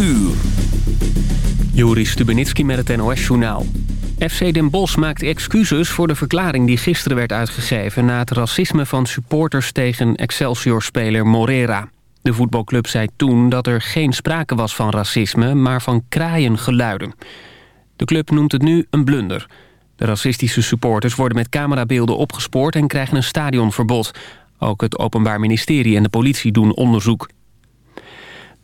uur. Joris Stubenitski met het NOS-journaal. FC Den Bosch maakt excuses voor de verklaring die gisteren werd uitgegeven... na het racisme van supporters tegen Excelsior-speler Morera. De voetbalclub zei toen dat er geen sprake was van racisme... maar van kraaiengeluiden. De club noemt het nu een blunder. De racistische supporters worden met camerabeelden opgespoord... en krijgen een stadionverbod. Ook het Openbaar Ministerie en de politie doen onderzoek.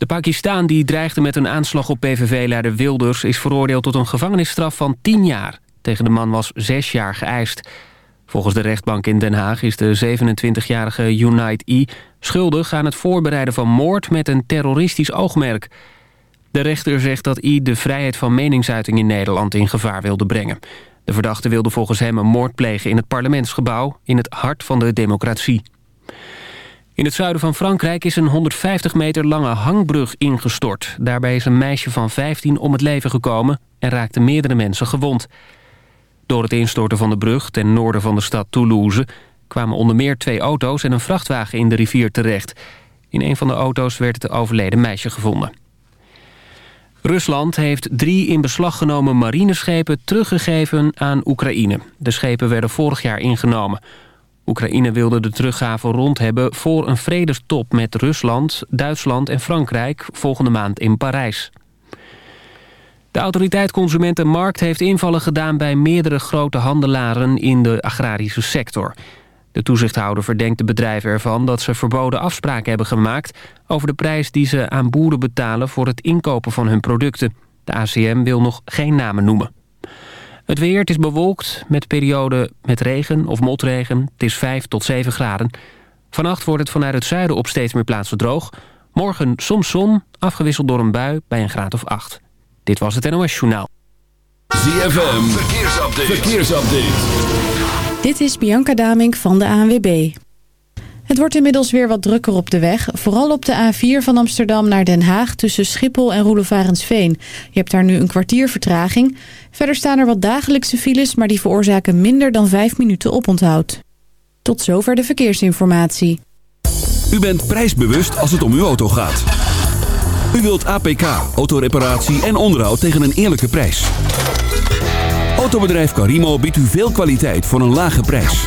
De Pakistan die dreigde met een aanslag op PVV-leider Wilders... is veroordeeld tot een gevangenisstraf van 10 jaar. Tegen de man was 6 jaar geëist. Volgens de rechtbank in Den Haag is de 27-jarige Unite E... schuldig aan het voorbereiden van moord met een terroristisch oogmerk. De rechter zegt dat I de vrijheid van meningsuiting in Nederland in gevaar wilde brengen. De verdachte wilde volgens hem een moord plegen in het parlementsgebouw... in het hart van de democratie. In het zuiden van Frankrijk is een 150 meter lange hangbrug ingestort. Daarbij is een meisje van 15 om het leven gekomen en raakten meerdere mensen gewond. Door het instorten van de brug ten noorden van de stad Toulouse... kwamen onder meer twee auto's en een vrachtwagen in de rivier terecht. In een van de auto's werd het overleden meisje gevonden. Rusland heeft drie in beslag genomen marineschepen teruggegeven aan Oekraïne. De schepen werden vorig jaar ingenomen... Oekraïne wilde de teruggave rond hebben voor een vredestop met Rusland, Duitsland en Frankrijk volgende maand in Parijs. De autoriteit Consumentenmarkt heeft invallen gedaan bij meerdere grote handelaren in de agrarische sector. De toezichthouder verdenkt de bedrijven ervan dat ze verboden afspraken hebben gemaakt over de prijs die ze aan boeren betalen voor het inkopen van hun producten. De ACM wil nog geen namen noemen. Het weer, het is bewolkt met perioden met regen of motregen. Het is 5 tot 7 graden. Vannacht wordt het vanuit het zuiden op steeds meer plaatsen droog. Morgen soms zon, afgewisseld door een bui bij een graad of 8. Dit was het NOS Journaal. ZFM, verkeersupdate. verkeersupdate. Dit is Bianca Damink van de ANWB. Het wordt inmiddels weer wat drukker op de weg. Vooral op de A4 van Amsterdam naar Den Haag tussen Schiphol en Roelevarensveen. Je hebt daar nu een kwartier vertraging. Verder staan er wat dagelijkse files, maar die veroorzaken minder dan 5 minuten oponthoud. Tot zover de verkeersinformatie. U bent prijsbewust als het om uw auto gaat. U wilt APK, autoreparatie en onderhoud tegen een eerlijke prijs. Autobedrijf Carimo biedt u veel kwaliteit voor een lage prijs.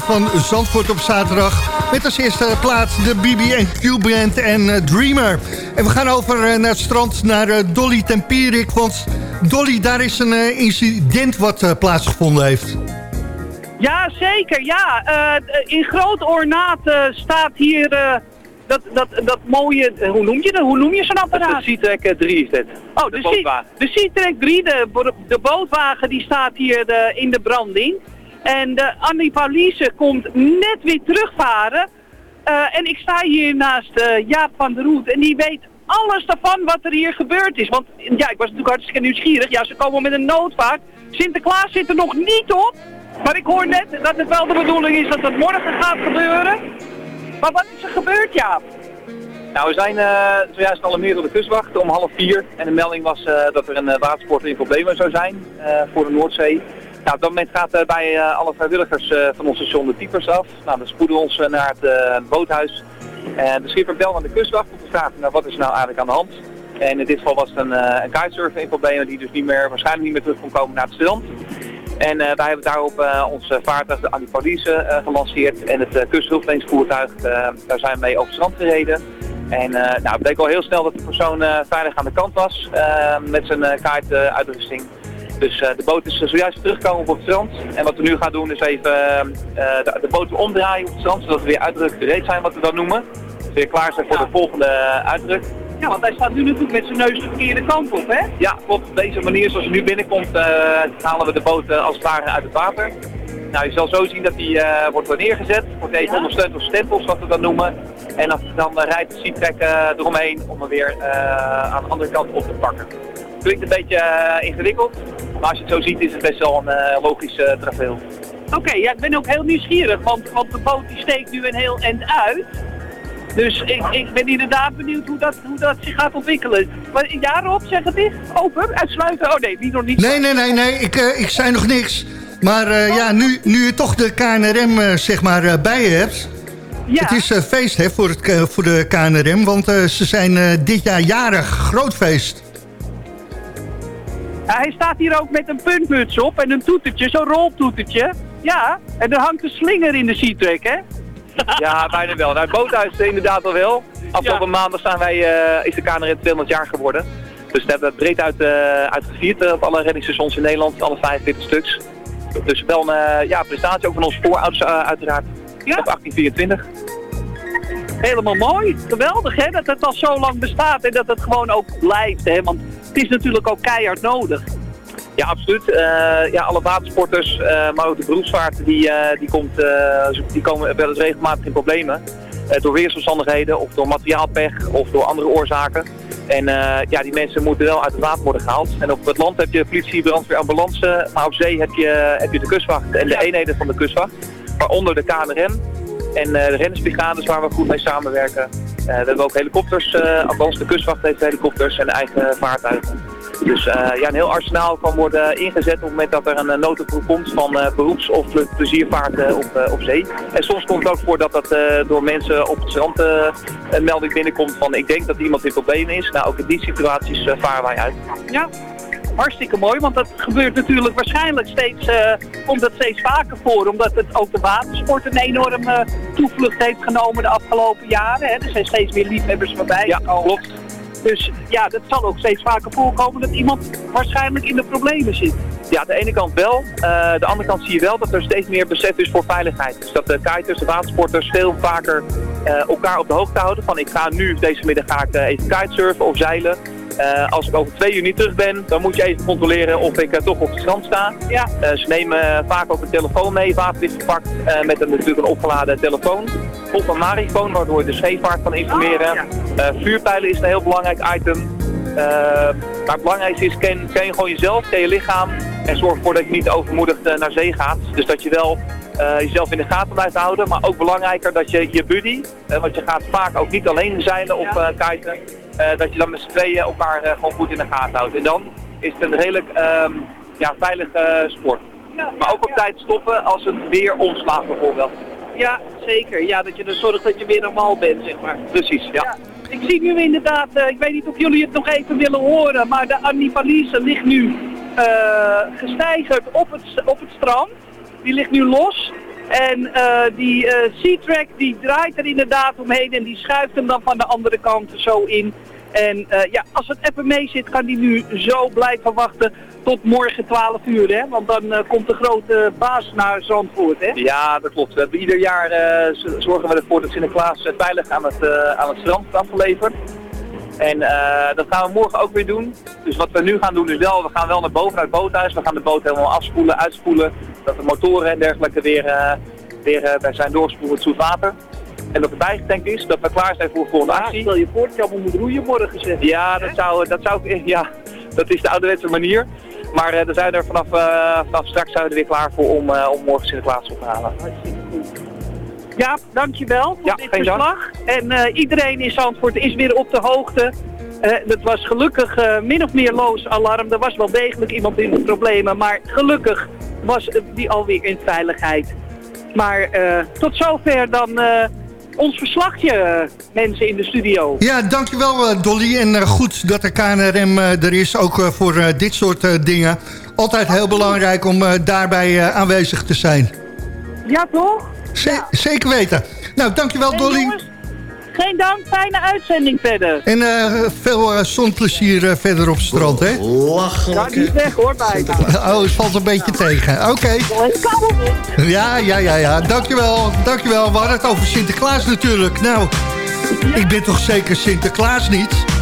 Van Zandvoort op zaterdag. Met als eerste plaats de BB&Q Band en eh, Dreamer. En we gaan over eh, naar het strand, naar eh, Dolly Tempierik. Want Dolly, daar is een incident wat plaatsgevonden heeft. Ja, zeker. Ja, Eh, in groot ornaat staat hier eh, dat, dat, dat mooie, hoe noem je dat? Hoe noem je zo'n apparaat? De Citrek 3 is dit. Oh, de, de de Citrek 3, de, de bootwagen, die staat hier eh, in de branding. En de Annie Pauliese komt net weer terugvaren. Eh, en ik sta hier naast eh, Jaap van der Roet en die weet alles daarvan wat er hier gebeurd is. Want ja, ik was natuurlijk hartstikke nieuwsgierig. Ja, ze komen met een noodvaart. Sinterklaas zit er nog niet op. Maar ik hoor net dat het wel de bedoeling is dat het morgen gaat gebeuren. Maar wat is er gebeurd, Jaap? Nou, we zijn eh zojuist gealarmeerd door de kustwacht om half vier. En de melding was dat er een uh, watersporter in problemen zou zijn voor de Noordzee. Nou, op dat moment gaat eh, bij eh, alle vrijwilligers eh, van ons station de typers af. Nou, dan spoeden we ons naar het boothuis. En de schipper belt aan de kustwacht om te vragen nou, wat is nou eigenlijk aan de hand. En in dit geval was het een, eh een in problemen die dus niet meer, waarschijnlijk niet meer terug kon komen naar het strand. En wij hebben daarop eh, ons vaartuig, de Antipolice, eh gelanceerd. En het uh, kusthulpverleningsvoertuig, daar zijn we mee over het strand gereden. En nou, het bleek al heel snel dat de persoon veilig aan de kant was met zijn uh, kaartuitrusting. Dus uh, de boot is uh, zojuist teruggekomen op het strand. En wat we nu gaan doen is even uh, de, de boot omdraaien op het strand, zodat we weer uitdruk gereed zijn, wat we dan noemen. Dus weer klaar zijn voor de volgende uitdruk. Ja, want hij staat nu natuurlijk met zijn neus de verkeerde kant op, hè? Ja, klopt. Op deze manier, zoals hij nu binnenkomt, uh, halen we de boot uh, als het ware uit het water. Nou, je zal zo zien dat die uh, wordt neergezet. Wordt even ja. ondersteund door stempels, wat we dan noemen. En dan, dan rijdt de Citrek eromheen om hem weer aan de andere kant op te pakken. Klinkt een beetje ingewikkeld, maar als je het zo ziet is het best wel een logisch uh, traveel. Oké, okay, ja, ik ben ook heel nieuwsgierig, want, want de boot die steekt nu een heel eind uit. Dus ik, ik ben inderdaad benieuwd hoe dat, hoe dat zich gaat ontwikkelen. Maar ja, Rob, zeg het eens. Open, uitsluiten. Oh nee, niet nog niet. Nee, nee, nee, nee. Ik, uh, ik zei nog niks. Maar uh, oh. ja, nu, nu je toch de KNRM uh, zeg maar bij je hebt. Ja. Het is feest hè, voor, het, voor de KNRM, want ze zijn dit jaar jarig. Groot feest. Hij staat hier ook met een puntmuts op en een toetertje, zo'n roltoetertje. Ja, en er hangt een slinger in de Citrek, hè? Ja, bijna wel. Nou, het boothuis inderdaad al wel. Afgelopen ja. maandag zijn wij, uh, is de KNRM 200 jaar geworden. Dus we hebben het breed uit, uh, uitgevierd uh, op alle reddingsstations in Nederland, alle 45 stuks. Dus wel een ja, prestatie ook van onze voorouders uiteraard. Ja? Op 1824. Helemaal mooi. Geweldig hè, dat het al zo lang bestaat en dat het gewoon ook blijft. Hè? Want het is natuurlijk ook keihard nodig. Ja, absoluut. Uh, ja, alle watersporters, uh, maar ook de beroepsvaart, die, uh, die, komt, die komen wel eens regelmatig in problemen. door weersomstandigheden of door materiaalpech of door andere oorzaken. En ja, die mensen moeten wel uit het water worden gehaald. En op het land heb je politie, brandweer, ambulance, maar op zee heb je, heb je de kustwacht en de eenheden van de kustwacht. Waaronder de KNRM en de rennersbrigades waar we goed mee samenwerken. we hebben ook helikopters, eh, althans de kustwacht heeft helikopters en eigen vaartuigen. Dus eh, ja, een heel arsenaal kan worden ingezet op het moment dat er een noodoproep komt van eh, beroeps- of ple- pleziervaarten op, eh, op zee. En soms komt het ook voor dat dat eh, door mensen op het strand eh, een melding binnenkomt van ik denk dat iemand in problemen is. Nou, ook in die situaties eh, varen wij uit. Ja, hartstikke mooi, want dat gebeurt natuurlijk waarschijnlijk steeds, eh, komt dat steeds vaker voor, omdat het ook de watersport een enorme toevlucht heeft genomen de afgelopen jaren. Hè. Er zijn steeds meer liefhebbers voorbij Ja, gekomen. klopt. Dus ja, dat zal ook steeds vaker voorkomen dat iemand waarschijnlijk in de problemen zit. Ja, aan de ene kant wel. Eh, de andere kant zie je wel dat er steeds meer besef is voor veiligheid. Dus dat de kiters, de watersporters veel vaker eh, elkaar op de hoogte houden. Van ik ga nu, deze middag ga ik eh, even kitesurfen of zeilen. Eh, als ik over twee uur niet terug ben, dan moet je even controleren of ik eh, toch op het strand sta. Ja. Eh, ze nemen vaak ook een telefoon mee, waterdicht verpakt, eh, met een, natuurlijk een opgeladen telefoon. Of een marifoon, waardoor je de scheepvaart kan informeren. Oh, ja. Vuurpijlen is een heel belangrijk item. Maar het belangrijkste is, ken, ken je gewoon jezelf, ken je lichaam. En zorg ervoor dat je niet overmoedigd naar zee gaat. Dus dat je wel jezelf in de gaten blijft houden. Maar ook belangrijker dat je je buddy, want je gaat vaak ook niet alleen zeilen of kiten. Eh, dat je dan met z'n tweeën elkaar eh, gewoon goed in de gaten houdt. En dan is het een redelijk ehm, ja, veilige eh, sport. Maar ook op tijd stoppen als het weer omslaat bijvoorbeeld. Ja, zeker. Ja, dat je er zorgt dat je weer normaal bent, zeg maar. Precies, ja. Ja. Ik zie nu inderdaad, ik weet niet of jullie het nog even willen horen, maar de Annipalise ligt nu eh gestijgerd op het, op het strand. Die ligt nu los. En eh, die eh Sea-Track die draait er inderdaad omheen en die schuift hem dan van de andere kant zo in. En eh, ja, als het even mee zit, gaan die nu zo blijven wachten tot morgen 12 uur, hè? Want dan komt de grote baas naar Zandvoort, hè? Ja, dat klopt. We hebben ieder jaar zorgen we ervoor dat Sinterklaas veilig aan het, aan het strand wordt afgeleverd. En dat gaan we morgen ook weer doen. Dus wat we nu gaan doen is wel, we gaan wel naar boven het boothuis. We gaan de boot helemaal afspoelen, uitspoelen. Dat de motoren en dergelijke weer, eh, weer eh, bij zijn doorgespoeld met zoet water. En dat er bijgetankt is, dat we klaar zijn voor de volgende Ja, actie. stel je voor dat je allemaal moet roeien morgen, zeg. Ja, dat zou, dat zou ik, ja, dat is de ouderwetse manier. Maar eh, er zijn er vanaf, vanaf straks zijn we er weer klaar voor om, eh, om morgen Sinterklaas op te halen. Ja, dankjewel voor Ja, dit dank. verslag. En iedereen in Zandvoort is weer op de hoogte. Het was gelukkig min of meer loos alarm. Er was wel degelijk iemand in de problemen, maar gelukkig was die alweer in veiligheid. Maar eh, tot zover dan eh, ons verslagje, eh, mensen in de studio. Ja, dankjewel Dolly. En goed dat de KNRM er is, ook voor dit soort dingen. Altijd heel belangrijk om daarbij aanwezig te zijn. Ja, toch? Z- Zeker weten. Nou, dankjewel Dolly. jongens, geen dank, fijne uitzending verder. En eh, veel eh, zonplezier eh, verder op het strand, hè? Ja, niet weg hoor, bijna. Oh, het valt een beetje tegen. Oké. Ja, ja, ja, ja. Dankjewel. Dankjewel. We hadden het over Sinterklaas natuurlijk. Nou, ik ben toch zeker Sinterklaas niet?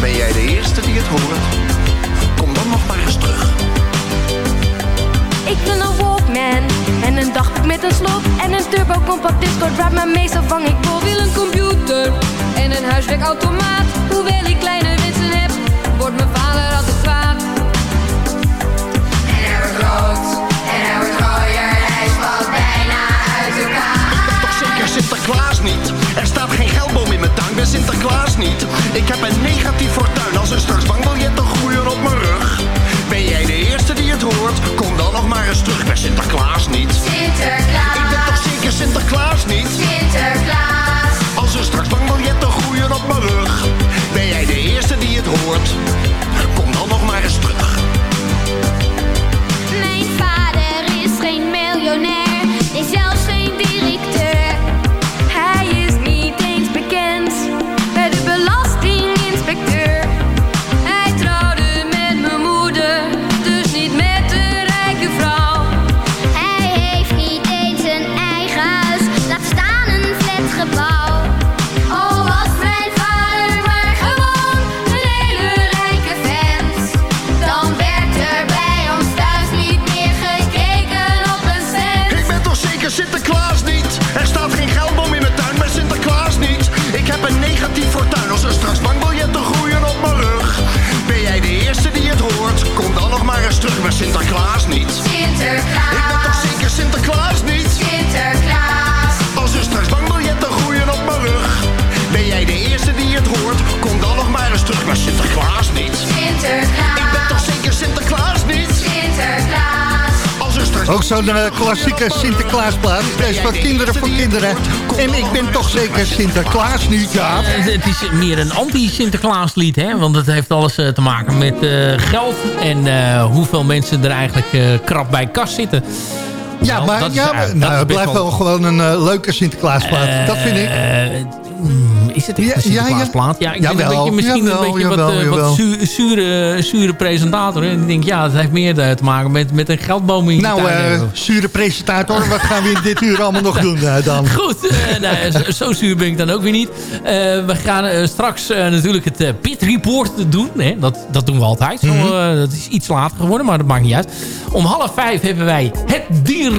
Ben jij de eerste die het hoort? Kom dan nog maar eens terug. Ik wil een Walkman en een dagboek met een slot en een turbo compact discord waar maar meestal vang ik. Wil een computer en een huiswerkautomaat. Hoewel ik kleine wensen heb, wordt mijn vader altijd kwaad. Ben Sinterklaas niet. Ik heb een negatief fortuin als er straks bankbiljetten groeien op mijn rug. Ben jij de eerste die het hoort? Kom dan nog maar eens terug, ben Sinterklaas niet. Sinterklaas, Ik ben toch zeker Sinterklaas niet? Sinterklaas. Als er straks bankbiljetten groeien op mijn rug. Ben jij de eerste die het hoort? Kom dan nog maar eens terug. Sinterklaas. Ook zo'n eh, klassieke Sinterklaasplaat. Deze van kinderen voor kinderen. En ik ben toch zeker Sinterklaas niet, ja. Het is meer een anti-Sinterklaaslied, hè? Want het heeft alles eh, te maken met eh, geld en hoeveel mensen er eigenlijk krap bij kas zitten. Ja, maar ja, nou, het best blijft wel gewoon een leuke Sinterklaasplaat. dat vind ik. Is het echt Ja, een ja, ja. Sinterklaasplaat? Ja, ik ben Jawel, een beetje, misschien jawel, een beetje jawel, wat, eh, jawel. wat zu- zure, zure presentator. hè. En ik denk, ja, dat heeft meer eh, te maken met, met een geldboom in je Nou, tuin eh, hebben. zure presentator, wat gaan we in dit uur allemaal nog doen eh, dan? Goed, eh, nou, zo, zo zuur ben ik dan ook weer niet. Eh, we gaan eh, straks eh, natuurlijk het eh, Pit Report doen. Hè? Dat, dat doen we altijd. Zo, Mhm. eh, dat is iets later geworden, maar dat maakt niet uit. Om half vijf hebben wij het dier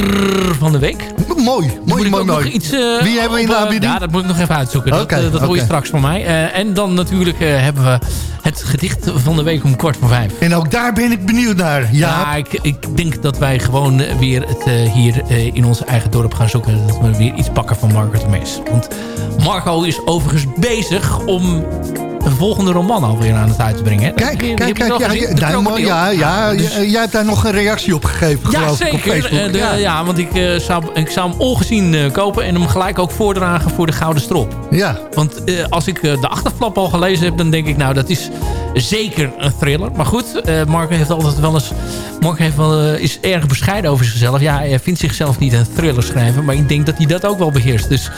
van de week. Mooi, mooi, mooi, mooi. iets, eh, Wie hebben we in de eh, aanbieding? Ja, dat moet ik nog even uitzoeken. Dat, eh, dat hoor je straks van mij. Eh, en dan natuurlijk eh, hebben we het gedicht van de week om kwart voor vijf. En ook daar ben ik benieuwd naar. Ja, Ja, ik, ik denk dat wij gewoon eh, weer het eh, hier eh, in ons eigen dorp gaan zoeken. Dat we weer iets pakken van Marco de Mees. Want Marco is overigens bezig om een volgende roman alweer aan het uit te brengen. Hè? Kijk, kijk, kijk. Ja, gezien? ja, De nou, ja, ja, dus- j- jij hebt daar nog een reactie op gegeven, ja, geloof ik, op zeker. Facebook. Eh, de- ja. want ik, eh, zou, ik zou hem ongezien eh, kopen en hem gelijk ook voordragen voor de Gouden Strop. Ja. Want eh, als ik eh, de achterflap al gelezen heb, dan denk ik, nou, dat is zeker een thriller. Maar goed, eh Mark heeft altijd wel eens... Mark heeft wel, eh, is erg bescheiden over zichzelf. Ja, hij vindt zichzelf niet een thriller schrijver, maar ik denk dat hij dat ook wel beheerst. Dus,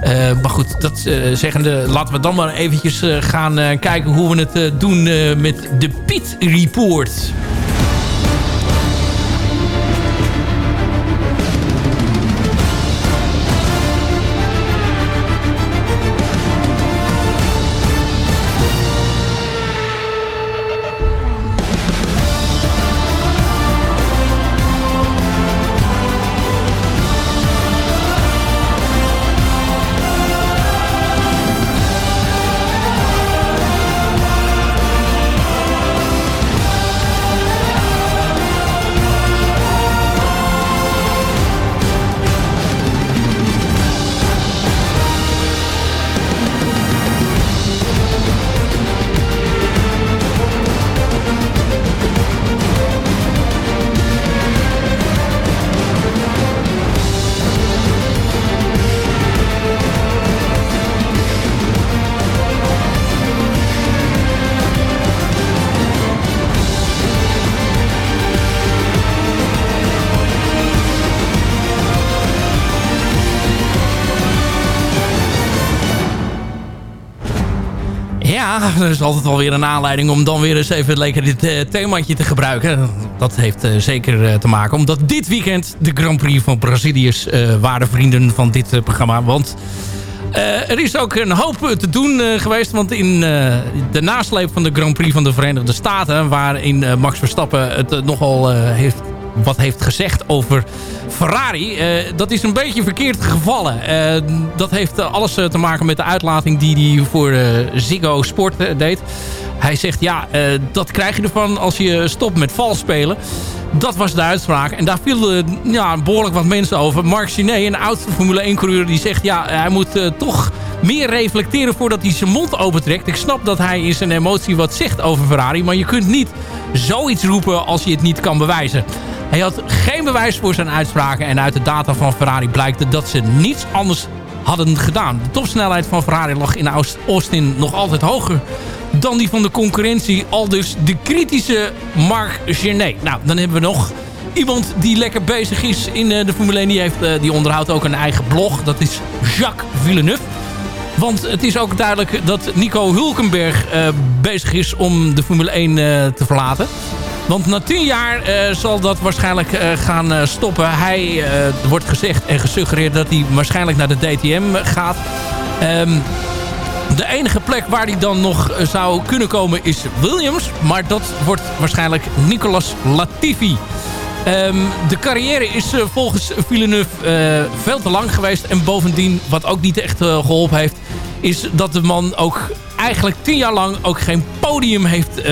eh, maar goed, dat zeggende, laten we dan maar eventjes gaan kijken hoe we het doen met de Piet Report. Ja, er is altijd wel weer een aanleiding om dan weer eens even lekker dit themaatje te gebruiken. Dat heeft eh, zeker eh, te maken omdat dit weekend de Grand Prix van Brazilië is, waren vrienden van dit programma. Want er is ook een hoop te doen geweest. Want in de nasleep van de Grand Prix van de Verenigde Staten... waarin Max Verstappen het nogal heeft, wat heeft gezegd over Ferrari... eh, dat is een beetje verkeerd gevallen. Eh, dat heeft eh, alles te maken met de uitlating die hij voor Ziggo Sport deed. Hij zegt, ja, dat krijg je ervan als je stopt met vals spelen. Dat was de uitspraak. En daar vielen ja, behoorlijk wat mensen over. Mark Siné, een oud Formule 1-coureur, die zegt... ja, hij moet toch meer reflecteren voordat hij zijn mond opentrekt. Ik snap dat hij in zijn emotie wat zegt over Ferrari... maar je kunt niet zoiets roepen als je het niet kan bewijzen. Hij had geen bewijs voor zijn uitspraken... en uit de data van Ferrari blijkt dat ze niets anders hadden gedaan. De topsnelheid van Ferrari lag in Austin nog altijd hoger dan die van de concurrentie. Al dus de kritische Marc Genet. Nou, dan hebben we nog iemand die lekker bezig is in eh, de Formule 1. Die, heeft, eh, die onderhoudt ook een eigen blog. Dat is Jacques Villeneuve. Want het is ook duidelijk dat Nico Hulkenberg eh, bezig is om de Formule 1 eh, te verlaten. Want na tien jaar eh, zal dat waarschijnlijk eh, gaan eh, stoppen. Hij, wordt gezegd en gesuggereerd dat hij waarschijnlijk naar de DTM gaat. Ehm, de enige plek waar hij dan nog zou kunnen komen is Williams. Maar dat wordt waarschijnlijk Nicolas Latifi. Ehm, de carrière is eh, volgens Villeneuve eh, veel te lang geweest. En bovendien, wat ook niet echt eh, geholpen heeft... is dat de man ook eigenlijk tien jaar lang ook geen podium heeft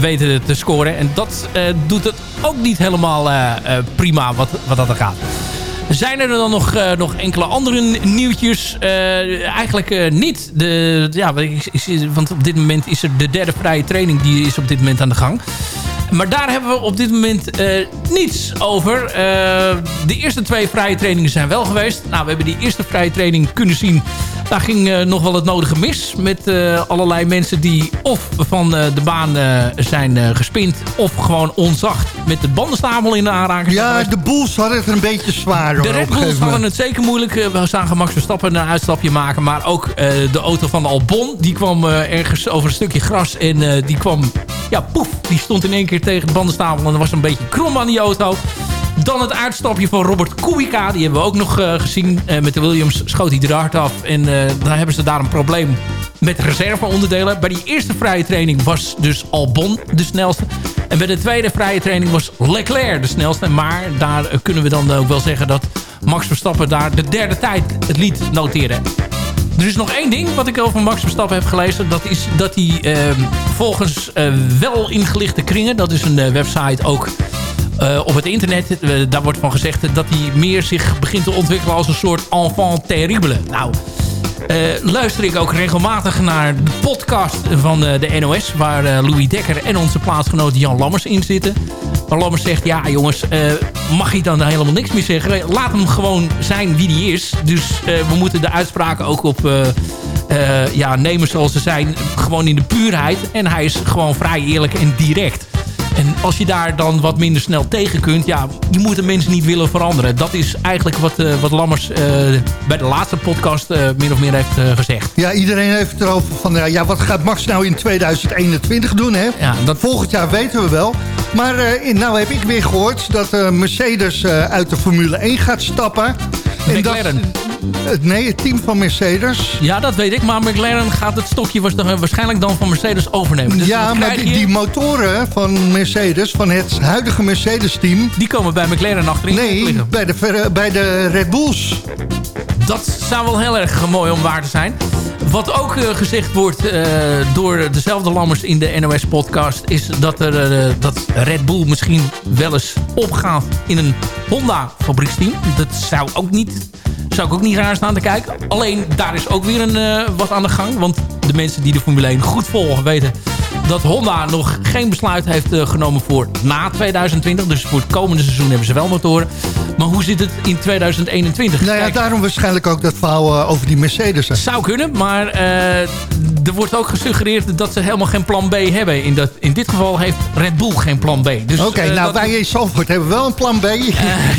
weten te scoren. En dat doet het ook niet helemaal prima wat, wat dat er gaat. Zijn er dan nog, nog enkele andere nieuwtjes? Eigenlijk niet. De, ja, want op dit moment is er de derde vrije training. Die is op dit moment aan de gang. Maar daar hebben we op dit moment eh, niets over. Eh, de eerste twee vrije trainingen zijn wel geweest. Nou, we hebben die eerste vrije training kunnen zien. Daar ging eh, nog wel het nodige mis. Met allerlei mensen die of van de baan zijn gespind... of gewoon onzacht met de bandenstapel in de aanraking. Ja, de Bulls hadden het een beetje zwaar. hoor, De Red Bulls hadden het zeker moeilijk. We zagen Max Verstappen een uitstapje maken. Maar ook de auto van Albon. Die kwam ergens over een stukje gras. En die kwam... Ja, poef. Die stond in één keer tegen de bandenstapel. En er was een beetje krom aan die auto. Dan het uitstapje van Robert Kubica. Die hebben we ook nog eh, gezien. Eh, met de Williams schoot hij er hard af. En eh dan hebben ze daar een probleem met reserveonderdelen. Bij die eerste vrije training was dus Albon de snelste. En bij de tweede vrije training was Leclerc de snelste. Maar daar kunnen we dan ook wel zeggen dat Max Verstappen daar de derde tijd het liet noteren. Er is nog één ding wat ik over Max Verstappen heb gelezen. Dat is dat hij eh, volgens eh, wel ingelichte kringen... dat is een eh, website ook eh, op het internet... daar wordt van gezegd dat hij meer zich begint te ontwikkelen... als een soort enfant terrible. Nou, luister ik ook regelmatig naar de podcast van eh, de NOS... waar eh, Louis Dekker en onze plaatsgenoot Jan Lammers in zitten. Maar Lammers zegt, ja jongens, eh, mag je dan helemaal niks meer zeggen? Laat hem gewoon zijn wie hij is. Dus eh, we moeten de uitspraken ook op... eh, eh, ja, nemen zoals ze zijn, gewoon in de puurheid. En hij is gewoon vrij eerlijk en direct. En als je daar dan wat minder snel tegen kunt... ja, je moet de mensen niet willen veranderen. Dat is eigenlijk wat, eh, wat Lammers eh, bij de laatste podcast eh, min of meer heeft gezegd. Ja, iedereen heeft erover van... ja, wat gaat Max nou in 2021 doen, hè? Ja, dat... Volgend jaar weten we wel. Maar in- nou heb ik weer gehoord dat Mercedes uit de Formule 1 gaat stappen. En dat- McLaren. Nee, het team van Mercedes. Ja, dat weet ik. Maar McLaren gaat het stokje was- waarschijnlijk dan van Mercedes overnemen. Dus ja, maar die, motoren van Mercedes, van het huidige Mercedes-team... Die komen bij McLaren achterin Nee, bij de, bij de Red Bulls. Dat zou wel heel erg mooi om waar te zijn. Wat ook eh, gezegd wordt eh, door dezelfde Lammers in de NOS-podcast... is dat, er, eh, dat Red Bull misschien wel eens opgaat in een Honda-fabrieksteam. Dat zou ook niet... Zou ik ook niet raar staan te kijken. Alleen daar is ook weer een, eh, wat aan de gang. Want de mensen die de Formule 1 goed volgen weten dat Honda nog geen besluit heeft eh, genomen voor na 2020. Dus voor het komende seizoen hebben ze wel motoren. Maar hoe zit het in 2021? Nou ja, Kijk, daarom waarschijnlijk ook dat verhaal eh, over die Mercedes. zou kunnen, maar eh, er wordt ook gesuggereerd dat ze helemaal geen plan B hebben. In, dat, in dit geval heeft Red Bull geen plan B. Dus, Oké, nou wij in Zandvoort hebben wel een plan B.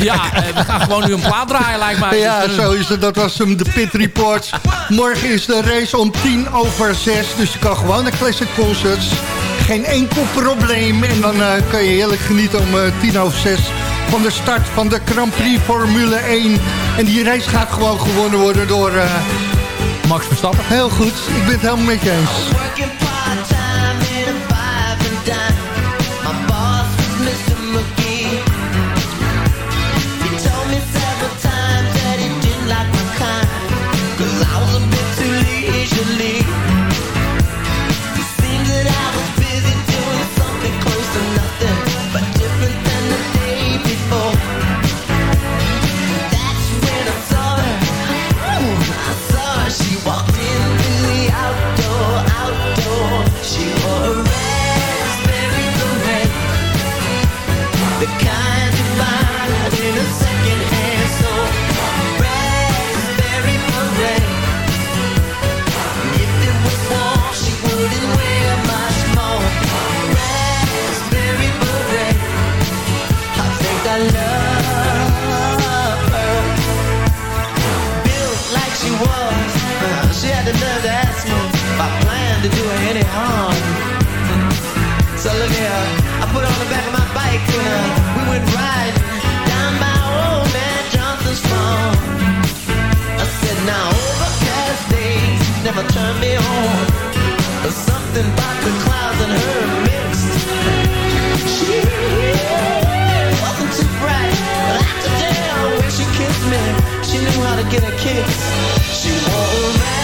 ja, we gaan gewoon nu een plaat draaien, lijkt mij. Ja, Dus, zo is het. Dat was hem, de Pit Reports. Morgen is de race om tien over zes. Dus je kan gewoon naar Classic Concerts. Geen enkel probleem. En dan eh, kan je heerlijk genieten om eh, tien over zes... van de start van de Grand Prix Formule 1. En die race gaat gewoon gewonnen worden door... eh, Max Verstappen. Heel goed. Ik ben het helemaal met je eens. the clouds her She wasn't too bright But after when she kissed me. She knew how to get a kiss. She wore a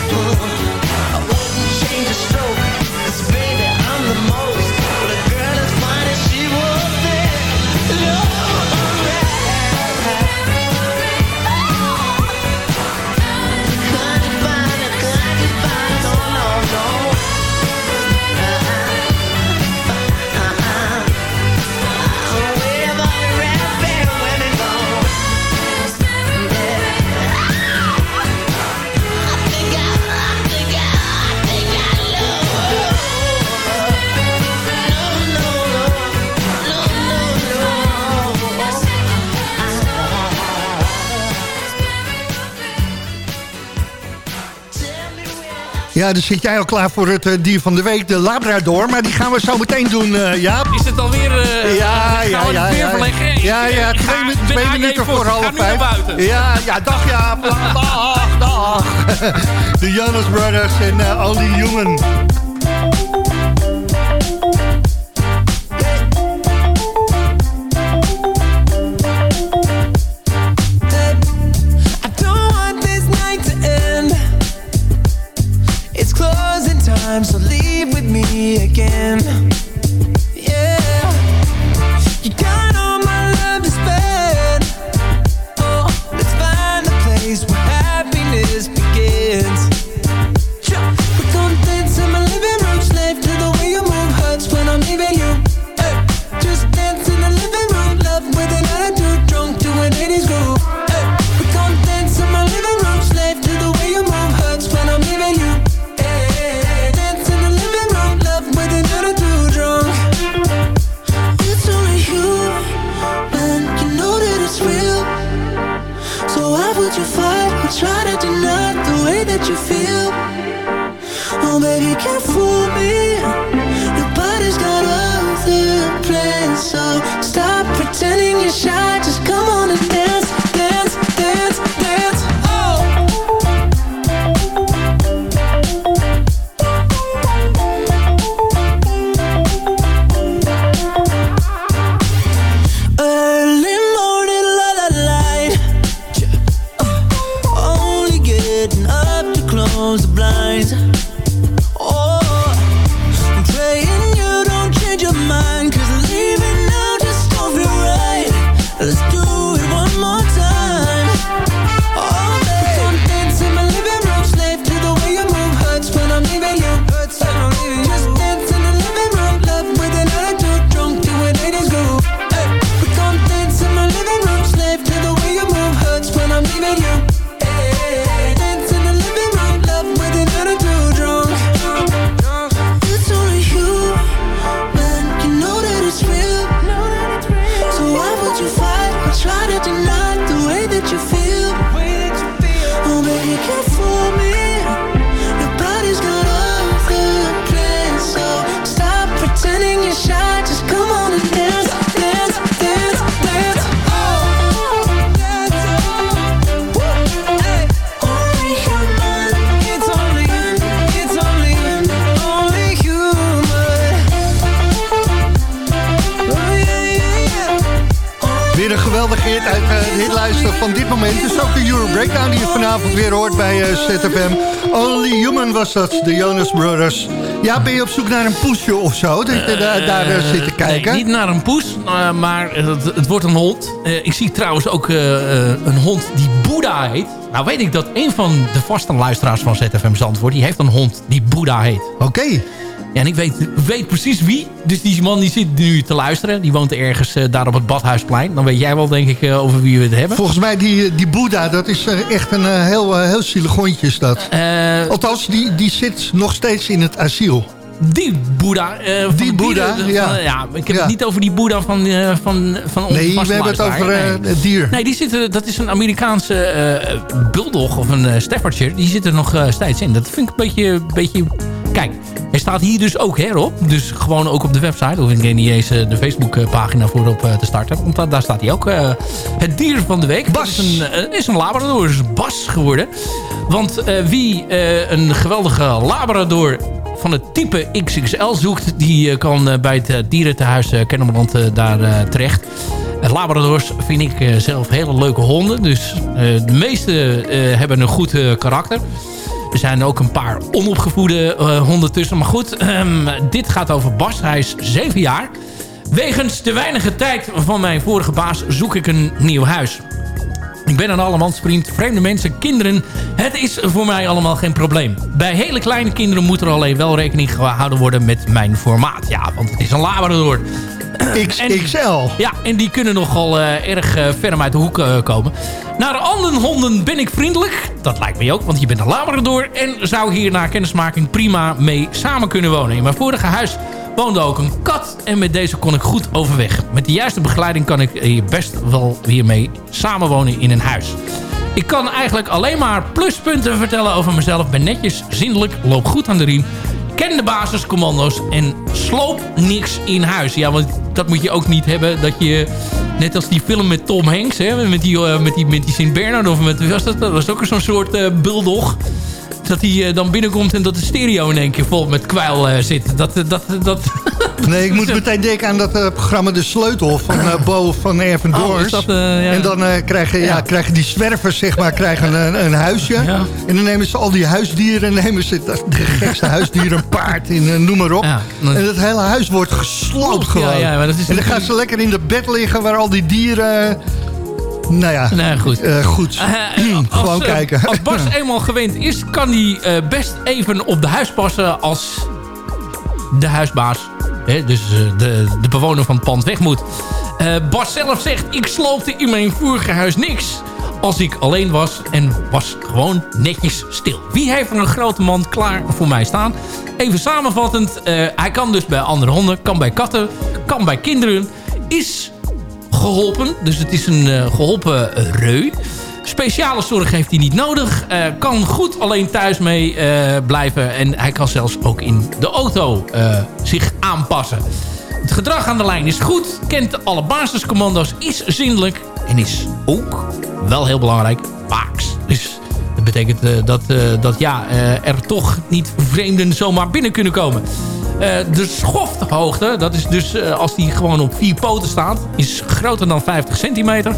Ja, dus zit jij al klaar voor het eh, dier van de week, de Labrador. Maar die gaan we zo meteen doen, uh, Jaap. Is het alweer... Uh, ja, ja, ja, ja, ja, ja, twee, minuten voor half vijf. Ja, ja, dag Jaap. dag, dag. De Jonas Brothers en eh, al die jongen you. hitlijsten van dit moment. Dus ook de Euro Breakdown die je vanavond weer hoort bij eh, ZFM. Only Human was dat, de Jonas Brothers. Ja, ben je op zoek naar een poesje of zo? Dat je daar, eh, daar uh, zit te kijken? Niet naar een poes, maar het, wordt een hond. ik zie trouwens ook een hond die Boeddha heet. Nou weet ik dat een van de vaste luisteraars van ZFM Zandvoort... die heeft een hond die Boeddha heet. Oké. Ja, en ik weet, weet precies wie. Dus die man die zit nu te luisteren. Die woont ergens eh, daar op het Badhuisplein. Dan weet jij wel, denk ik, eh, over wie we het hebben. Volgens mij die, die Boeddha, dat is eh, echt een eh, heel, eh, heel zielig hondje is dat. Althans, die, die zit nog steeds in het asiel. Die Boeddha. eh, Die Boeddha, dieren- ja. van- ja. Ik heb Ja. het niet over die Boeddha van, eh, van, van onze Nee, we hebben het over eh, nee. het dier. Nee, die zitten, dat is een Amerikaanse eh bulldog of een Staffordshire. Die zit er nog eh, steeds in. Dat vind ik een beetje, beetje... Kijk, hij staat hier dus ook herop. Dus gewoon ook op de website. Of ik niet eens eh, de Facebookpagina voor op eh, te starten. Want da- daar staat hij ook. eh, het dier van de week. Bas. is een, is een Labrador. Is Bas geworden. Want wie een geweldige Labrador van het type XXL zoekt... die kan bij het eh, dierentehuis Kennemerland daar terecht. Labradors vind ik zelf hele leuke honden. Dus de meeste hebben een goed karakter. Er zijn ook een paar onopgevoede eh, honden tussen. Maar goed, ehm, dit gaat over Bas. Hij is 7 jaar. Wegens de weinige tijd van mijn vorige baas zoek ik een nieuw huis. Ik ben een allemansvriend, vreemde mensen, kinderen. Het is voor mij allemaal geen probleem. Bij hele kleine kinderen moet er alleen wel rekening gehouden worden met mijn formaat. Ja, want het is een Labrador. XXL. Ja, en die kunnen nogal eh, erg eh, ver uit de hoek komen. Naar andere honden ben ik vriendelijk. Dat lijkt mij ook, want je bent een Labrador. En zou hier na kennismaking prima mee samen kunnen wonen. In mijn vorige huis woonde ook een kat. En met deze kon ik goed overweg. Met de juiste begeleiding kan ik hier best wel hiermee samenwonen in een huis. Ik kan eigenlijk alleen maar pluspunten vertellen over mezelf. Ben netjes, zindelijk, loop goed aan de riem. Ken de basiscommando's en sloop niks in huis. Ja, want dat moet je ook niet hebben. Dat je, net als die film met Tom Hanks, hè, met die, uh, met die, met die Sint Bernard of met, was dat, was ook zo'n soort uh, bulldog. Dat hij uh, dan binnenkomt en dat de stereo in één keer vol met kwijl uh, zit. Dat, dat, dat, Nee, ik moet meteen denken aan dat uh, programma De Sleutel van uh, Bo van Erven Doors. Oh, ja. En dan krijgen, ja. Ja, krijgen die zwervers zeg maar, krijgen een, een huisje. Ja. En dan nemen ze al die huisdieren, nemen ze de gekste huisdieren, een paard, in, noem maar op. Dan... En het hele huis wordt gesloopt gewoon. Is en dan gaan ze lekker in de bed liggen waar al die dieren... Nou ja, nee, goed. Uh, goed. Uh, Gewoon als, kijken. Als Bas eenmaal gewend is, kan hij best even op de huis passen als de huisbaas. Hè, dus de, de bewoner van het pand weg moet. Bas zelf zegt, ik sloopte in mijn vorige huis niks. Als ik alleen was en was gewoon netjes stil. Wie heeft er een grote man klaar voor mij staan? Even samenvattend, uh, hij kan dus bij andere honden, kan bij katten, kan bij kinderen. Is geholpen, dus het is een uh, geholpen reu. Speciale zorg heeft hij niet nodig. Uh, kan goed alleen thuis mee blijven. En hij kan zelfs ook in de auto zich aanpassen. Het gedrag aan de lijn is goed. Kent alle basiscommando's. Is zindelijk. En is ook, wel heel belangrijk, waaks. Dus dat betekent dat, dat ja, er toch niet vreemden zomaar binnen kunnen komen. De schofthoogte, dat is dus als die gewoon op vier poten staat... is groter dan 50 centimeter.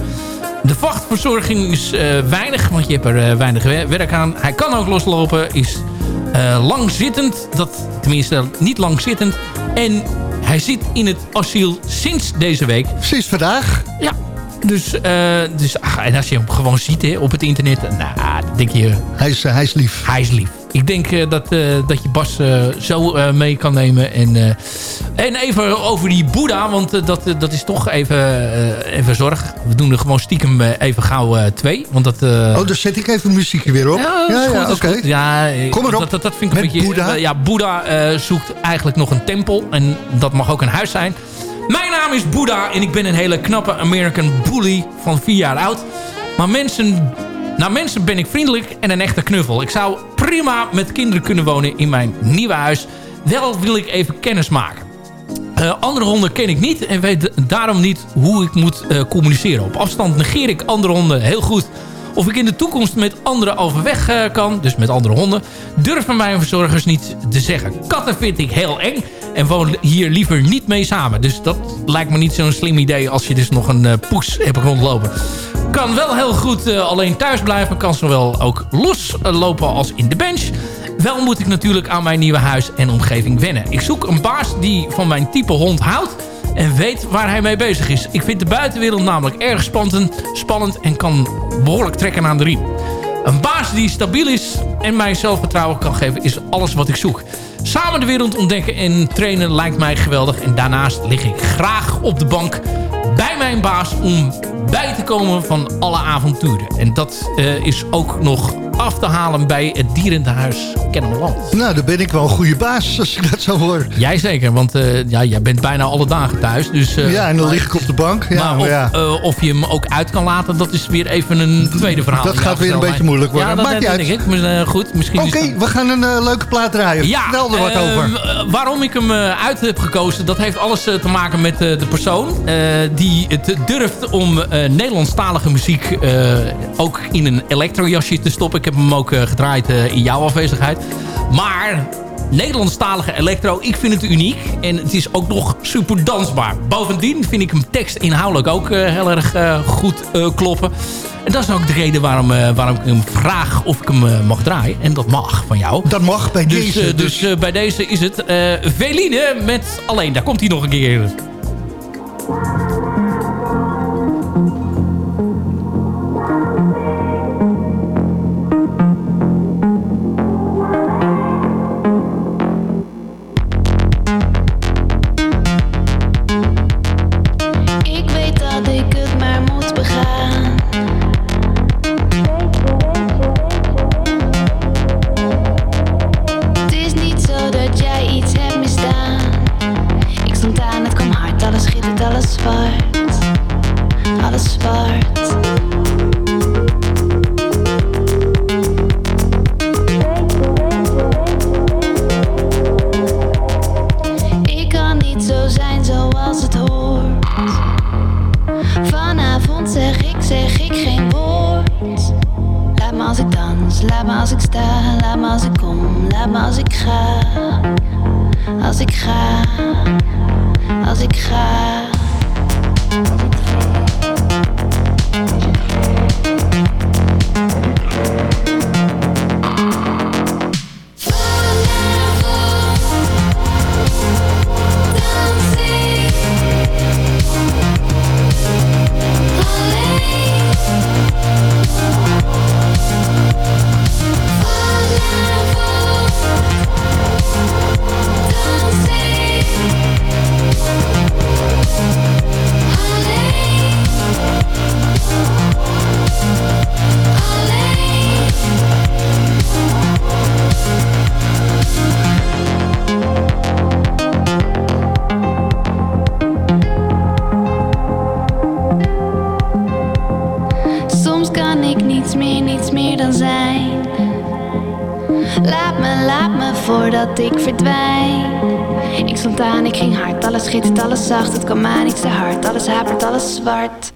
De vachtverzorging is uh, weinig, want je hebt er weinig werk aan. Hij kan ook loslopen, is langzittend. Dat, tenminste, niet langzittend. En hij zit in het asiel sinds deze week. Sinds vandaag? Ja. Dus, dus ach, en als je hem gewoon ziet hè, op het internet, nou, dan denk je... Hij is, hij is lief. Hij is lief. Ik denk uh, dat, uh, dat je Bas uh, zo mee kan nemen. En, en even over die Boeddha, want dat, dat is toch even, even zorg. We doen er gewoon stiekem even gauw twee. Want dat, oh, dan zet ik even muziekje weer op. Ja, ja, ja oké. Okay. Ja, Kom erop. Dat, dat, dat vind ik Met een beetje... Boeddha. ja, Boeddha zoekt eigenlijk nog een tempel. En dat mag ook een huis zijn. Mijn naam is Boeddha en ik ben een hele knappe American bully van vier jaar oud. Maar mensen naar mensen ben ik vriendelijk en een echte knuffel. Ik zou prima met kinderen kunnen wonen in mijn nieuwe huis. Wel wil ik even kennis maken. Uh, andere honden ken ik niet en weet daarom niet hoe ik moet uh, communiceren. Op afstand negeer ik andere honden heel goed. Of ik in de toekomst met anderen overweg uh, kan, dus met andere honden, durven mijn verzorgers niet te zeggen. Katten vind ik heel eng en woon hier liever niet mee samen. Dus dat lijkt me niet zo'n slim idee als je dus nog een poes hebt rondlopen kan wel heel goed uh, alleen thuis blijven. Kan zowel ook loslopen uh, als in de bench. Wel moet ik natuurlijk aan mijn nieuwe huis en omgeving wennen. Ik zoek een baas die van mijn type hond houdt en weet waar hij mee bezig is. Ik vind de buitenwereld namelijk erg spannend, spannend en kan behoorlijk trekken aan de riem. Een baas die stabiel is en mij zelfvertrouwen kan geven is alles wat ik zoek. Samen de wereld ontdekken en trainen lijkt mij geweldig. En daarnaast lig ik graag op de bank bij mijn baas om bij te komen van alle avonturen. En dat eh, is ook nog af te halen bij het dierentehuis Kennemerland. Nou, dan ben ik wel een goede baas als ik dat zo hoor. Jij zeker, want eh, ja, jij bent bijna alle dagen thuis. Dus, eh, ja, en dan lig ik op de bank. Ja, maar of, ja. eh, of je hem ook uit kan laten, dat is weer even een tweede verhaal. Dat gaat weer een beetje moeilijk worden. Ja, dat, Maakt dat niet denk uit. ik. Maar, goed, misschien Oké, we gaan een leuke plaat draaien. ja, Vertel er wat over. waarom ik hem uit heb gekozen, dat heeft alles te maken met de persoon die het durft om Nederlandstalige muziek ook in een elektrojasje te stoppen. Ik heb hem ook eh, gedraaid eh, in jouw afwezigheid. Maar Nederlandstalige elektro, ik vind het uniek. En het is ook nog super dansbaar. Bovendien vind ik hem tekst inhoudelijk ook eh, heel erg goed kloppen. En dat is ook de reden waarom, waarom ik hem vraag of ik hem mag draaien. En dat mag van jou. Dat mag bij Dus, deze. dus eh, bij deze is het Veline met alleen. Daar komt hij nog een keer. Art.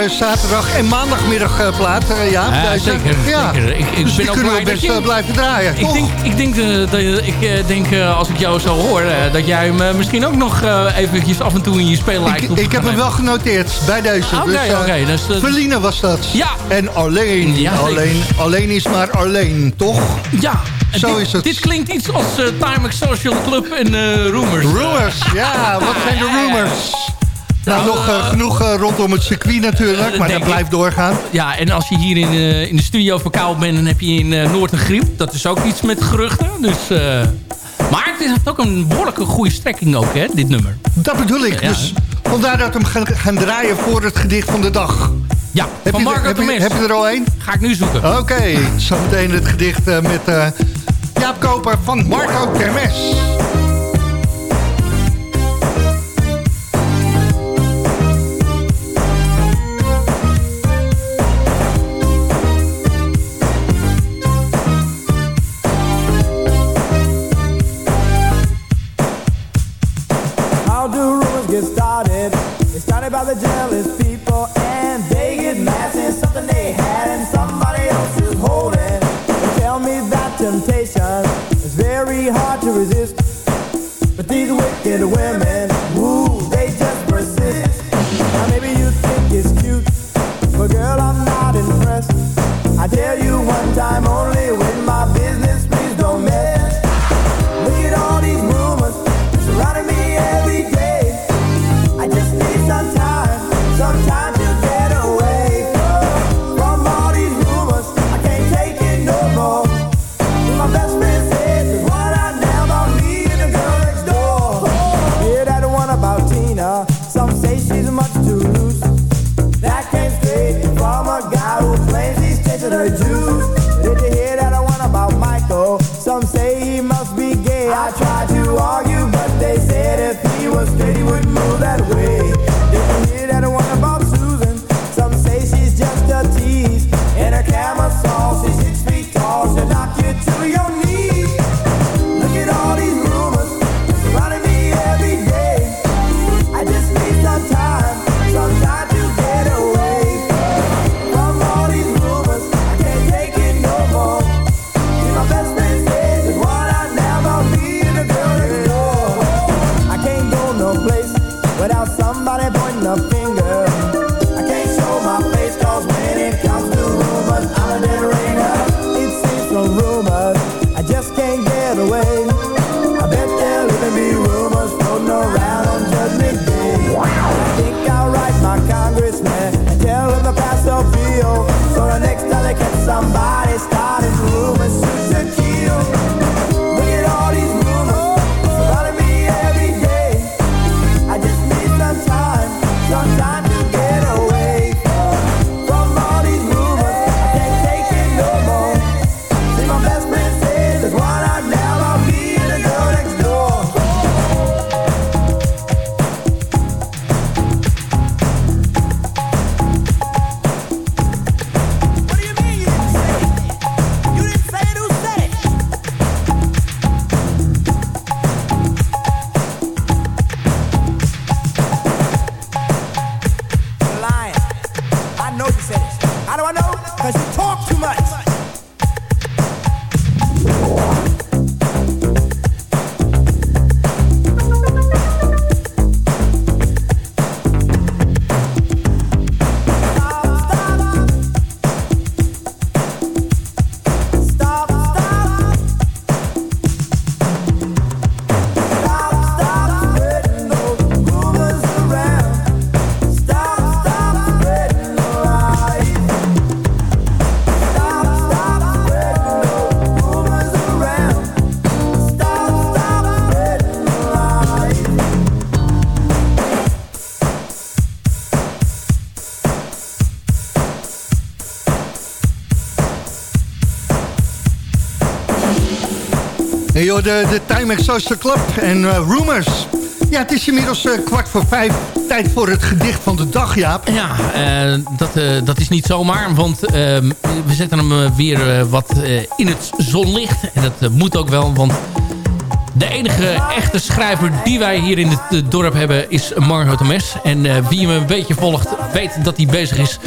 Lekkere zaterdag en maandagmiddag eh, plaat, eh, ja. Zeker. Ja. zeker. Ik, ik dus ben die ook kunnen blij dat best je... eh, blijven draaien, Ik toch? denk, ik denk, eh, dat, ik eh, denk eh, als ik jou zo hoor, eh, dat jij hem eh, misschien ook nog eh, eventjes af en toe in je speellijst Ik, ik heb hem wel genoteerd bij deze. Oké, dus, eh, oké, dus, eh, Verline was dat. Ja. En alleen, Ja, alleen, alleen is maar alleen, toch? Ja, Zo dit, is het. Dit klinkt iets als eh Timex Social Club en eh Rumors. Rumors, ja, wat zijn de rumors? Nou, nog eh, eh, genoeg eh, rondom het circuit natuurlijk, maar dat blijft doorgaan. Ja, en als je hier in, eh, in de studio verkouden bent, dan heb je in Noord een griep. Dat is ook iets met geruchten. Dus, maar het heeft ook een behoorlijke goede strekking ook, hè, dit nummer. Dat bedoel ik, Ja, dus vandaar dat we hem gaan, gaan draaien voor het gedicht van de dag. Ja, Heb, van je, er- Marco heb, je, Temes. heb je er al één? Ga ik nu zoeken. Oké, zometeen het gedicht met Jaap Koper van Marco Termes. I'm down. Joh, de, de Time Exhauster Club en eh, Rumors. Ja, het is inmiddels eh, kwart voor vijf. Tijd voor het gedicht van de dag, Jaap. Ja, eh, dat, dat is niet zomaar. Want eh, we zetten hem weer wat in het zonlicht. En dat moet ook wel, want... De enige echte schrijver die wij hier in het dorp hebben is Margot de Mes. En wie hem een beetje volgt, weet dat hij bezig is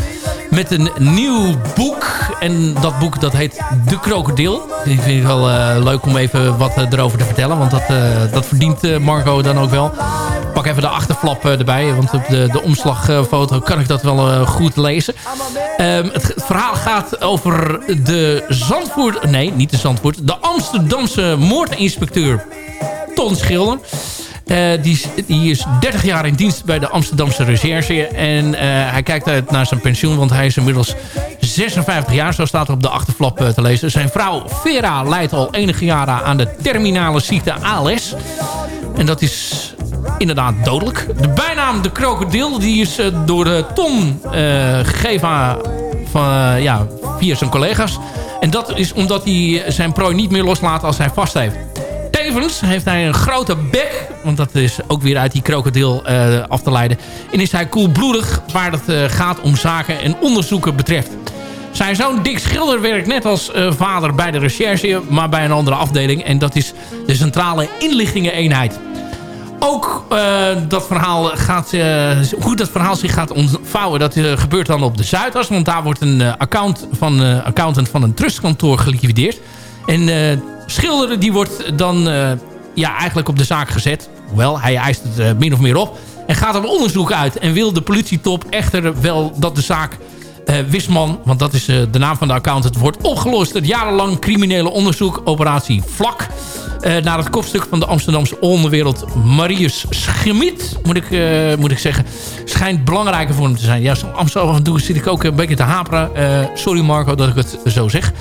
met een nieuw boek. En dat boek dat heet De Krokodil. Die vind ik wel eh, leuk om even wat eh, erover te vertellen. Want dat, eh, dat verdient Marco dan ook wel. Ik pak even de achterflap erbij. Want op de, de omslagfoto kan ik dat wel goed lezen. Ehm, het, het verhaal gaat over de Zandvoort... Nee, niet de Zandvoort. De Amsterdamse moordinspecteur Ton Schilder. Eh, die, is, die is 30 jaar in dienst bij de Amsterdamse Recherche. En eh, hij kijkt uit naar zijn pensioen, want hij is inmiddels 56 jaar. Zo staat er op de achterflap eh, te lezen. Zijn vrouw Vera leidt al enige jaren aan de terminale ziekte ALS. En dat is inderdaad dodelijk. De bijnaam de krokodil die is door Tom eh, gegeven van, ja, via zijn collega's. En dat is omdat hij zijn prooi niet meer loslaat als hij vast heeft. Heeft hij een grote bek, want dat is ook weer uit die krokodil eh, af te leiden. En is hij koelbloedig waar het eh, gaat om zaken en onderzoeken betreft. Zijn zoon Dick Schilder werkt net als eh, vader bij de recherche, maar bij een andere afdeling. En dat is de Centrale Inlichtingeneenheid. Ook dat verhaal gaat, hoe dat verhaal zich gaat ontvouwen, dat gebeurt dan op de Zuidas. Want daar wordt een account van, accountant van een trustkantoor geliquideerd. En eh Schilder die wordt dan eh, ja, eigenlijk op de zaak gezet. Hoewel, hij eist het eh, min of meer op. En gaat een onderzoek uit. En wil de politietop echter wel dat de zaak Wisman, want dat is eh, de naam van de accountant, wordt opgelost. Het jarenlang criminele onderzoek, operatie Vlak. eh, naar het kopstuk van de Amsterdamse onderwereld Marius Schmid, moet ik, eh, moet ik zeggen. Schijnt belangrijker voor hem te zijn. Ja, Amsterdam af en toe zit ik ook een beetje te haperen. Eh, sorry Marco dat ik het zo zeg.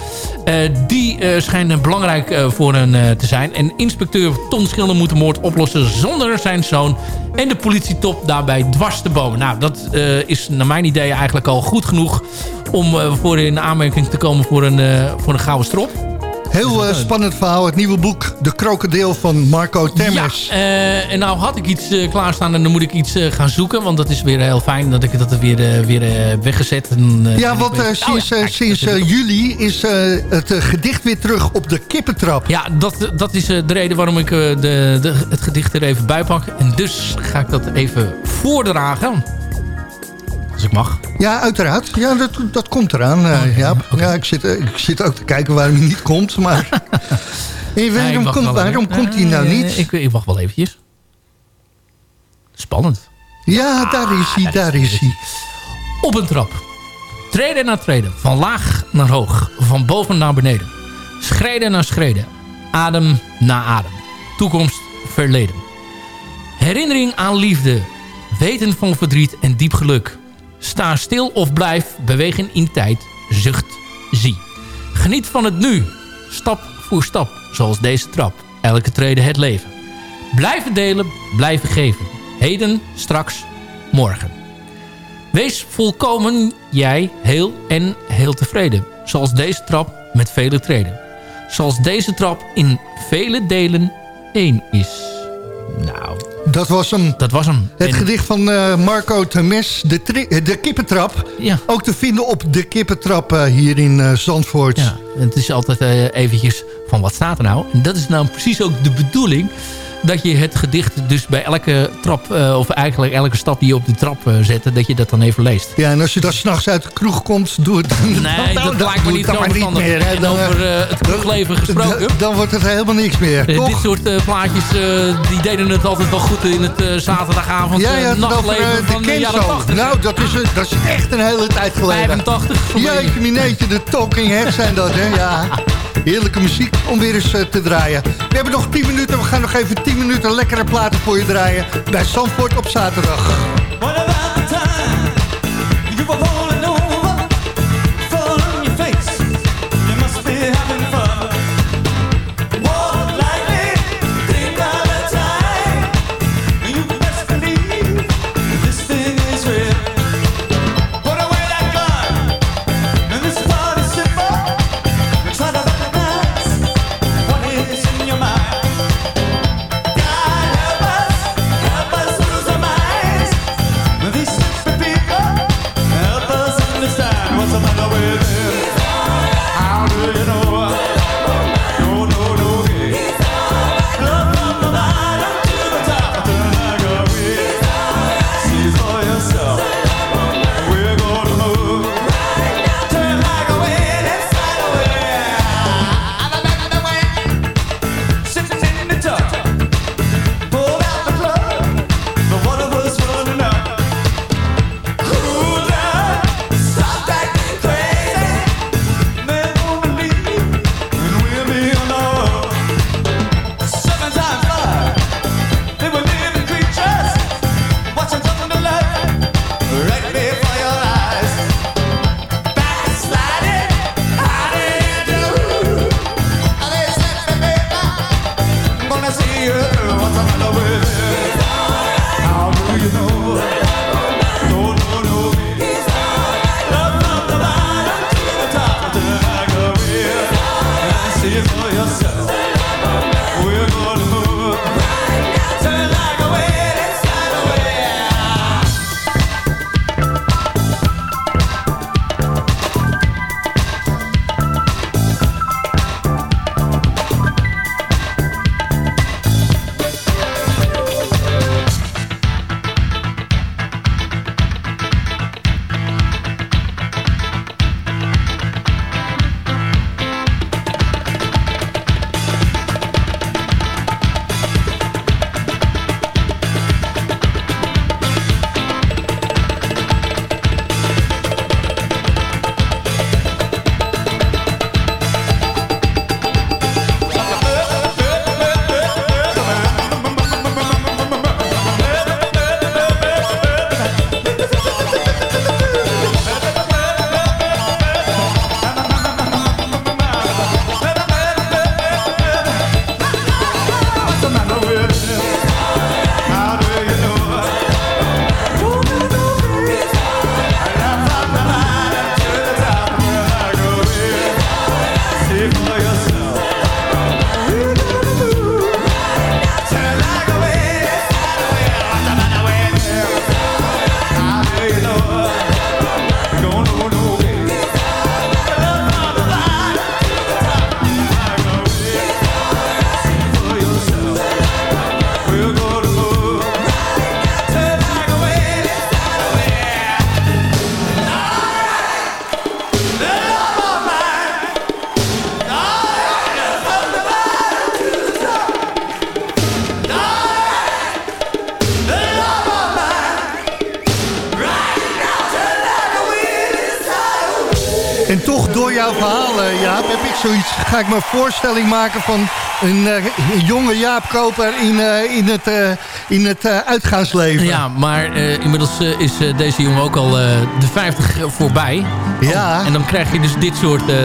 Eh, die eh, schijnt belangrijk eh, voor eh, te zijn. En inspecteur Ton Schilder moet de moord oplossen zonder zijn zoon en de politietop daarbij dwars te bomen. Nou, dat eh, is naar mijn idee eigenlijk al goed genoeg om eh, voor in aanmerking te komen voor een, eh, voor een gouden strop. Heel eh, spannend verhaal. Het nieuwe boek De Krokodil van Marco Termes. Ja, eh, en nou had ik iets eh, klaarstaan en dan moet ik iets gaan zoeken. Want dat is weer heel fijn dat ik dat er weer, weer weggezet. En, Ja, want ben- Oh sinds, ja, kijk, sinds dat is eh, juli is het gedicht weer terug op de kippentrap. Ja, dat, dat is de reden waarom ik de, de, het gedicht er even bij pak. En dus ga ik dat even voordragen. Als ik mag. Ja, uiteraard. Ja, dat, dat komt eraan, Jaap. Ja, ik zit, eh, ik zit ook te kijken waarom hij niet komt, maar... Waarom komt, wel waarom even. komt hij nou Eh, niet? Ik, ik wacht wel eventjes. Spannend. Ja, daar is hij, daar is hij. Op een trap. Treden naar treden. Van laag naar hoog. Van boven naar beneden. Schreden naar schreden. Adem na adem. Toekomst, verleden. Herinnering aan liefde. Weten van verdriet en diep geluk. Sta stil of blijf bewegen in tijd. Zucht, zie. Geniet van het nu. Stap voor stap. Zoals deze trap. Elke trede het leven. Blijven delen, blijven geven. Heden, straks, morgen. Wees volkomen jij heel en heel tevreden. Zoals deze trap met vele treden. Zoals deze trap in vele delen één is. Nou, Dat was hem. dat was hem. Het En- gedicht van eh, Marco Temes, de, eh, de kippentrap. Ja. Ook te vinden op de kippentrap eh, hier in eh, Zandvoort. Ja, en het is altijd eventjes van wat staat er nou? En dat is nou precies ook de bedoeling. Dat je het gedicht dus bij elke trap, eh, of eigenlijk elke stap die je op de trap eh, zet, dat je dat dan even leest. Ja, en als je dan s'nachts uit de kroeg komt, doe het dan. Nee, dan- dat lijkt me niet zo meer. hè. En Dan, over eh, het kroegleven gesproken. dan, wordt het helemaal niks meer, dit soort plaatjes die deden het altijd wel goed in het zaterdagavond Ja, ja, het over nachtleven de van de jaren Kenzo. 80. Nou, dat is, dat is echt een hele tijd geleden. 85. Jeetje, mineetje, de Talking Heads zijn dat, hè? Ja. Heerlijke muziek om weer eens eh, te draaien. We hebben nog 10 minuten. We gaan nog even 10 minuten lekkere platen voor je draaien. Bij Zandvoort op zaterdag. Ga ik me een voorstelling maken van een, eh, jonge Jaap Koper... in, eh, in het, eh, in het eh, uitgaansleven. Ja, maar eh, inmiddels is deze jongen ook al eh, de 50 voorbij. Ja. En dan krijg je dus dit soort eh,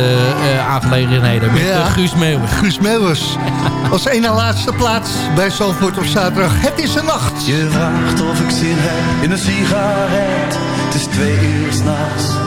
eh, aangelegenheden met Ja. Guus Meeuwis. Guus. Als een na laatste plaats bij Zandvoort op zaterdag. Het is een nacht. Je vraagt of ik zin heb in een sigaret. Het is twee uur s'nachts.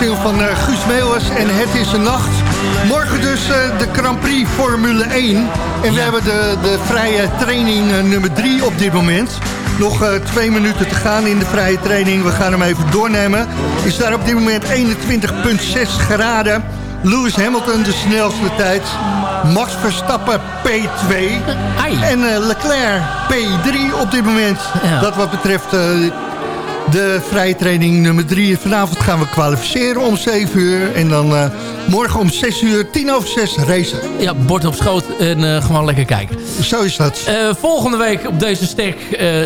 single van eh, Guus Meeuwers en Het is een nacht. Morgen dus eh, de Grand Prix Formule 1. En we hebben de, de vrije training eh, nummer 3 op dit moment. Nog twee minuten te gaan in de vrije training. We gaan hem even doornemen. Is daar op dit moment 21,6 graden. Lewis Hamilton de snelste tijd. Max Verstappen P2. En eh, Leclerc P3 op dit moment. Ja. Dat wat betreft de vrije training nummer 3. Vanavond gaan we kwalificeren om 7 uur. En dan eh, morgen om 6 uur, 10 over 6 racen. Ja, bord op schoot en eh, gewoon lekker kijken. Zo is dat. Eh, volgende week op deze stek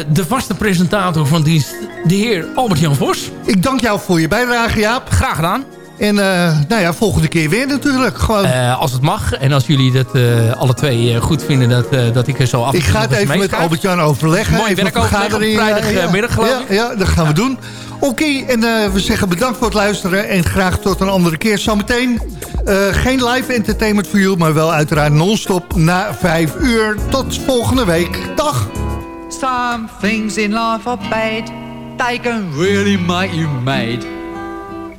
de vaste presentator van dienst, de heer Albert-Jan Vos. Ik dank jou voor je bijdrage, Jaap. Graag gedaan. En eh, nou ja, volgende keer weer natuurlijk. Gewoon. Eh, als het mag en als jullie dat eh, alle twee eh, goed vinden dat, eh, dat ik er zo af en ik ga het even met. Albert-Jan overleggen. Mooi Even werkoverleg op vrijdagmiddag, geloof ja, Ja, dat gaan we doen. Oké, en eh, we zeggen bedankt voor het luisteren. En graag tot een andere keer. Zometeen eh, geen live entertainment voor jullie, maar wel uiteraard non-stop na 5 uur. Tot volgende week. Dag. Some things in life are bad. They can really make you mad.